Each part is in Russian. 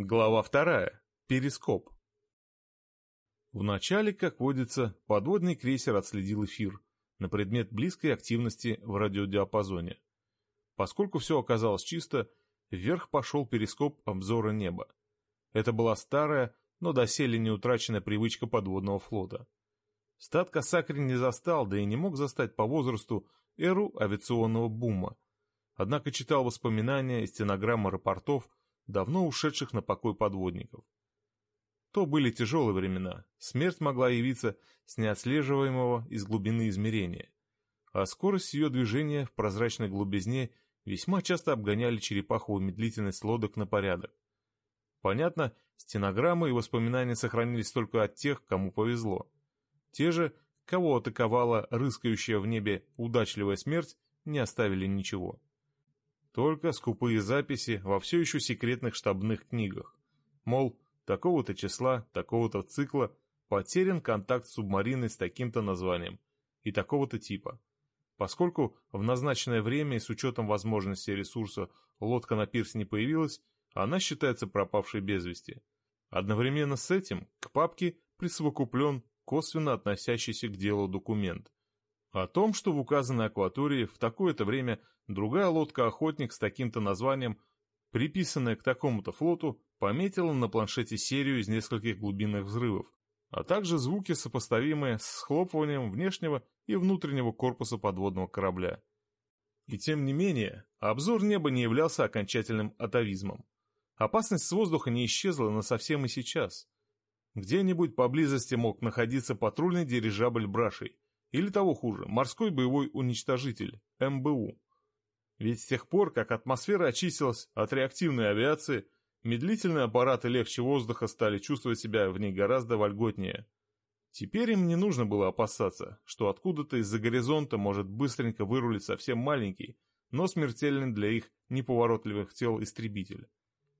Глава вторая. Перископ. Вначале, как водится, подводный крейсер отследил эфир на предмет близкой активности в радиодиапазоне. Поскольку все оказалось чисто, вверх пошел перископ обзора неба. Это была старая, но доселе не утраченная привычка подводного флота. Стат Касакри не застал, да и не мог застать по возрасту эру авиационного бума. Однако читал воспоминания и стенограммы рапортов давно ушедших на покой подводников. То были тяжелые времена, смерть могла явиться с неотслеживаемого из глубины измерения, а скорость ее движения в прозрачной глубизне весьма часто обгоняли черепаховую медлительность лодок на порядок. Понятно, стенограммы и воспоминания сохранились только от тех, кому повезло. Те же, кого атаковала рыскающая в небе удачливая смерть, не оставили ничего. Только скупые записи во все еще секретных штабных книгах. Мол, такого-то числа, такого-то цикла потерян контакт с субмариной с таким-то названием и такого-то типа. Поскольку в назначенное время и с учетом возможности ресурса лодка на пирсе не появилась, она считается пропавшей без вести. Одновременно с этим к папке присовокуплен косвенно относящийся к делу документ, о том, что в указанной акватории в такое-то время другая лодка-охотник с таким-то названием, приписанная к такому-то флоту, пометила на планшете серию из нескольких глубинных взрывов, а также звуки, сопоставимые с схлопыванием внешнего и внутреннего корпуса подводного корабля. И тем не менее, обзор неба не являлся окончательным атовизмом. Опасность с воздуха не исчезла насовсем и сейчас. Где-нибудь поблизости мог находиться патрульный дирижабль «Брашей», или того хуже, морской боевой уничтожитель, МБУ. Ведь с тех пор, как атмосфера очистилась от реактивной авиации, медлительные аппараты легче воздуха стали чувствовать себя в ней гораздо вольготнее. Теперь им не нужно было опасаться, что откуда-то из-за горизонта может быстренько вырулить совсем маленький, но смертельный для их неповоротливых тел истребитель.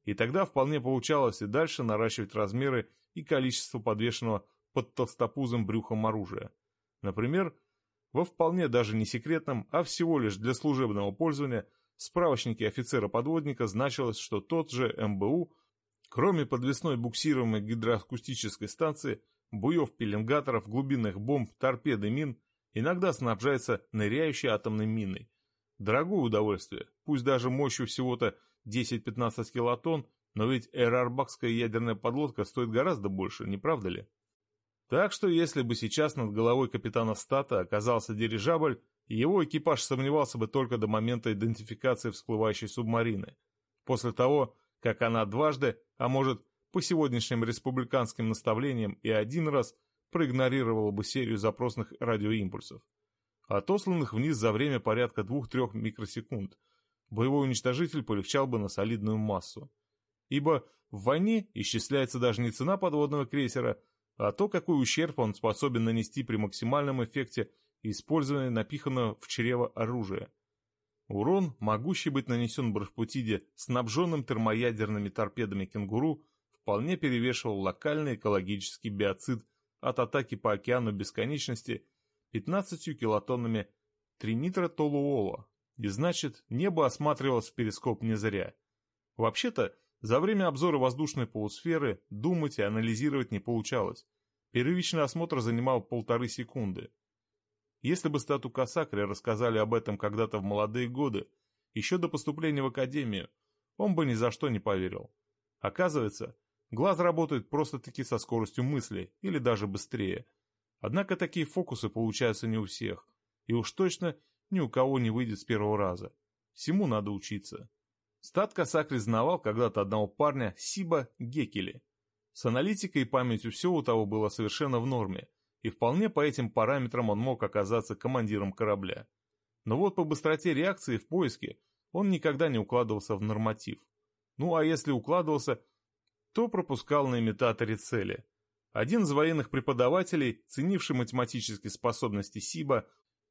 И тогда вполне получалось и дальше наращивать размеры и количество подвешенного под толстопузым брюхом оружия. Например, во вполне даже не секретном, а всего лишь для служебного пользования справочнике офицера-подводника значилось, что тот же МБУ, кроме подвесной буксируемой гидроакустической станции, буев пеленгаторов, глубинных бомб, торпед и мин, иногда снабжается ныряющей атомной миной. Дорогое удовольствие, пусть даже мощью всего-то 10-15 килотонн, но ведь эрарбакская ядерная подлодка стоит гораздо больше, не правда ли? Так что если бы сейчас над головой капитана Стата оказался дирижабль, его экипаж сомневался бы только до момента идентификации всплывающей субмарины. После того, как она дважды, а может, по сегодняшним республиканским наставлениям и один раз проигнорировала бы серию запросных радиоимпульсов, отосланных вниз за время порядка 2-3 микросекунд, боевой уничтожитель полегчал бы на солидную массу. Ибо в войне исчисляется даже не цена подводного крейсера, а то, какой ущерб он способен нанести при максимальном эффекте использования напиханного в чрево оружия. Урон, могущий быть нанесен Брашпутиде снабженным термоядерными торпедами кенгуру, вполне перевешивал локальный экологический биоцид от атаки по океану бесконечности 15 килотоннами тринитротолуола, и значит, небо осматривалось в перископ не зря. Вообще-то, за время обзора воздушной полусферы думать и анализировать не получалось. Первичный осмотр занимал полторы секунды. Если бы стату Касакри рассказали об этом когда-то в молодые годы, еще до поступления в академию, он бы ни за что не поверил. Оказывается, глаз работает просто-таки со скоростью мысли, или даже быстрее. Однако такие фокусы получаются не у всех, и уж точно ни у кого не выйдет с первого раза. Всему надо учиться. Стат Косак признавал когда-то одного парня Сиба Гекели. С аналитикой и памятью все у того было совершенно в норме, и вполне по этим параметрам он мог оказаться командиром корабля. Но вот по быстроте реакции в поиске он никогда не укладывался в норматив. Ну а если укладывался, то пропускал на имитаторе цели. Один из военных преподавателей, ценивший математические способности Сиба,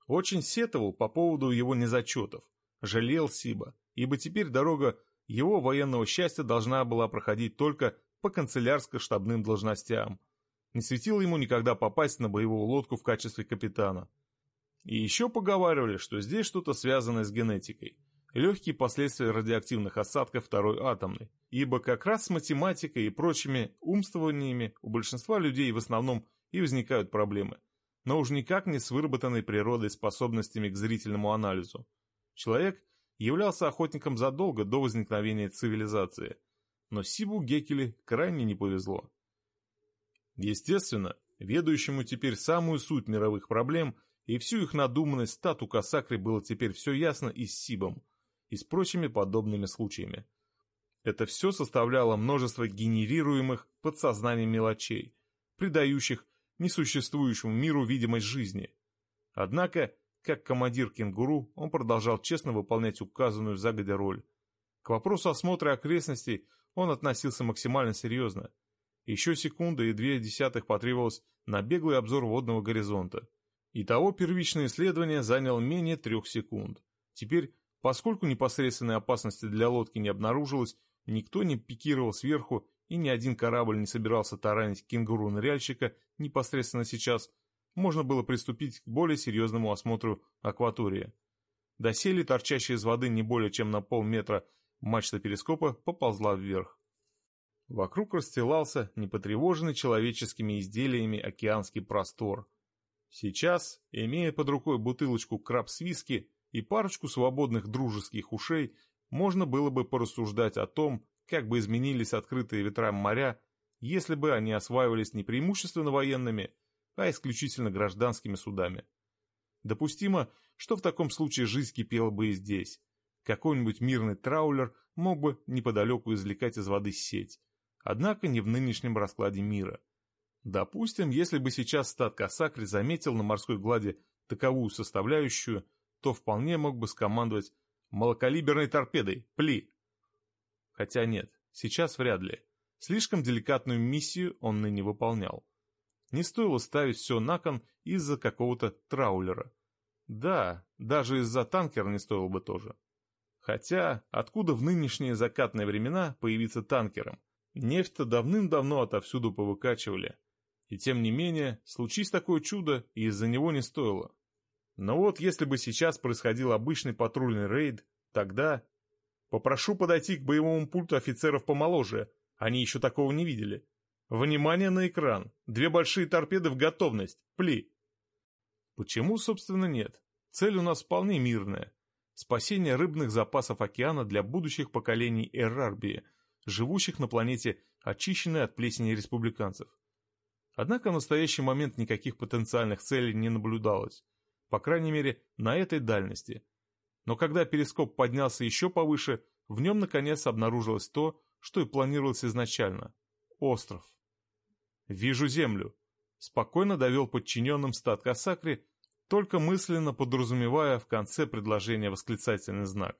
очень сетовал по поводу его незачетов, жалел Сиба, ибо теперь дорога его военного счастья должна была проходить только по канцелярско-штабным должностям. Не светило ему никогда попасть на боевую лодку в качестве капитана. И еще поговаривали, что здесь что-то связанное с генетикой. легкие последствия радиоактивных осадков второй атомной, ибо как раз с математикой и прочими умствованиями у большинства людей в основном и возникают проблемы, но уж никак не с выработанной природой способностями к зрительному анализу. Человек являлся охотником задолго до возникновения цивилизации, но Сибу Гекеле крайне не повезло. Естественно, ведущему теперь самую суть мировых проблем и всю их надуманность стату Касакри было теперь все ясно и с Сибом, и с прочими подобными случаями. Это все составляло множество генерируемых подсознанием мелочей, придающих несуществующему миру видимость жизни. Однако, как командир кенгуру, он продолжал честно выполнять указанную загодя роль. К вопросу осмотра окрестностей он относился максимально серьезно. Еще секунда и две десятых потребовалось на беглый обзор водного горизонта. Итого первичное исследование заняло менее трех секунд. Теперь, поскольку непосредственной опасности для лодки не обнаружилось, никто не пикировал сверху и ни один корабль не собирался таранить кенгуру-ныряльщика непосредственно сейчас, можно было приступить к более серьезному осмотру акватории. Доселе торчащая из воды не более чем на полметра мачта перископа поползла вверх. Вокруг расстилался непотревоженный человеческими изделиями океанский простор. Сейчас, имея под рукой бутылочку краб-свиски и парочку свободных дружеских ушей, можно было бы порассуждать о том, как бы изменились открытые ветрам моря, если бы они осваивались не преимущественно военными, а исключительно гражданскими судами. Допустимо, что в таком случае жизнь кипела бы и здесь. Какой-нибудь мирный траулер мог бы неподалеку извлекать из воды сеть. Однако не в нынешнем раскладе мира. Допустим, если бы сейчас стат Касакри заметил на морской глади таковую составляющую, то вполне мог бы скомандовать «малокалиберной торпедой, пли!» Хотя нет, сейчас вряд ли. Слишком деликатную миссию он ныне выполнял. Не стоило ставить все на кон из-за какого-то траулера. Да, даже из-за танкера не стоило бы тоже. Хотя, откуда в нынешние закатные времена появиться танкером? Нефть-то давным-давно отовсюду повыкачивали. И тем не менее, случись такое чудо, и из-за него не стоило. Но вот если бы сейчас происходил обычный патрульный рейд, тогда... Попрошу подойти к боевому пульту офицеров помоложе, они еще такого не видели. Внимание на экран. Две большие торпеды в готовность. Пли. Почему, собственно, нет? Цель у нас вполне мирная. Спасение рыбных запасов океана для будущих поколений Эрарбии, живущих на планете, очищенной от плесени республиканцев. Однако в настоящий момент никаких потенциальных целей не наблюдалось. По крайней мере, на этой дальности. Но когда перископ поднялся еще повыше, в нем наконец обнаружилось то, что и планировалось изначально. Остров. «Вижу землю», — спокойно довел подчиненным стат Касакри, только мысленно подразумевая в конце предложения восклицательный знак.